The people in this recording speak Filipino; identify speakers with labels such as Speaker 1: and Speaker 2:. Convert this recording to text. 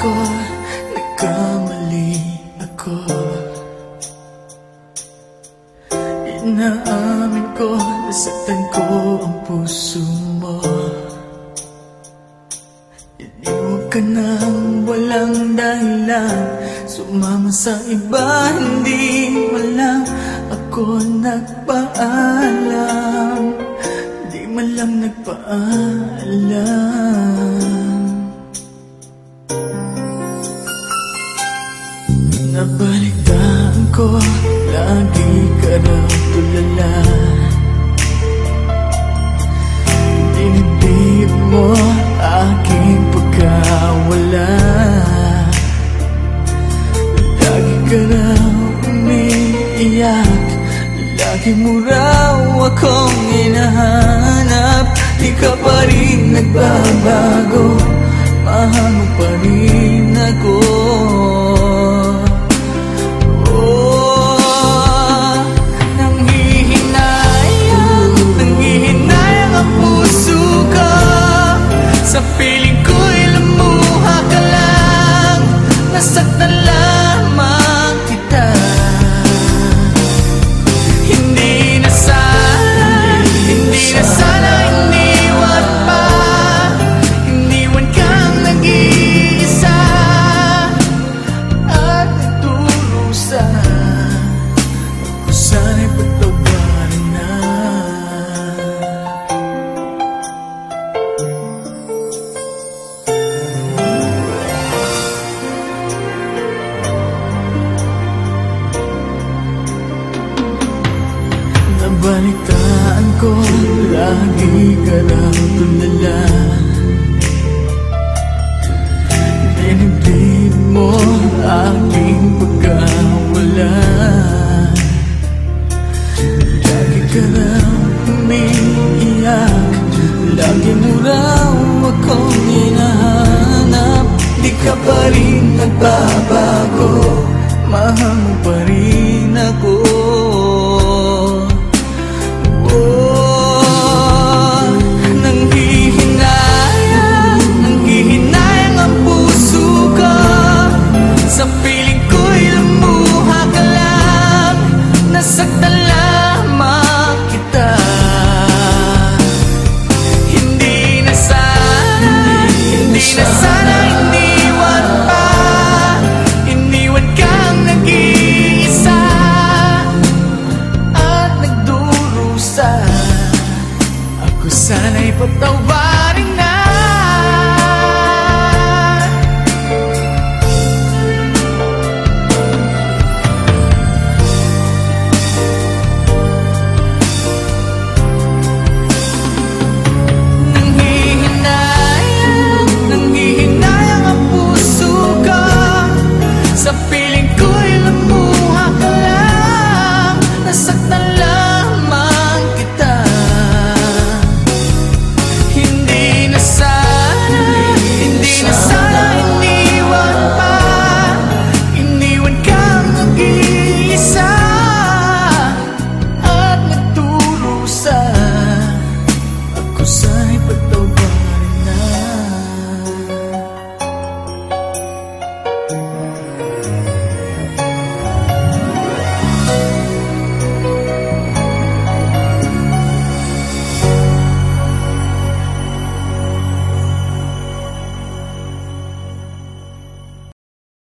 Speaker 1: ko Nagkamali ako. Inaamin ko Nasaktan ko ang puso mo. Iniwan ka nang walang dahilan. Sumama sa iba Hindi mo ako nagpaalam. Di man lang nagpaalam. Ko, lagi ka raw tulala. Dinibig mo aking pagkawala. Lagi ka raw umiiyak Lagi mo raw akong hinahanap. Di ka pa rin nagbabago Mahal mo pa rin Nabalitaan ko Lagi ka raw tulala Dinibdib mo Aking pagkawala. Lagi ka raw umiiyak. Lagi mo raw akong hinahanap. Di ka pa rin nagbabago Mahal Venus.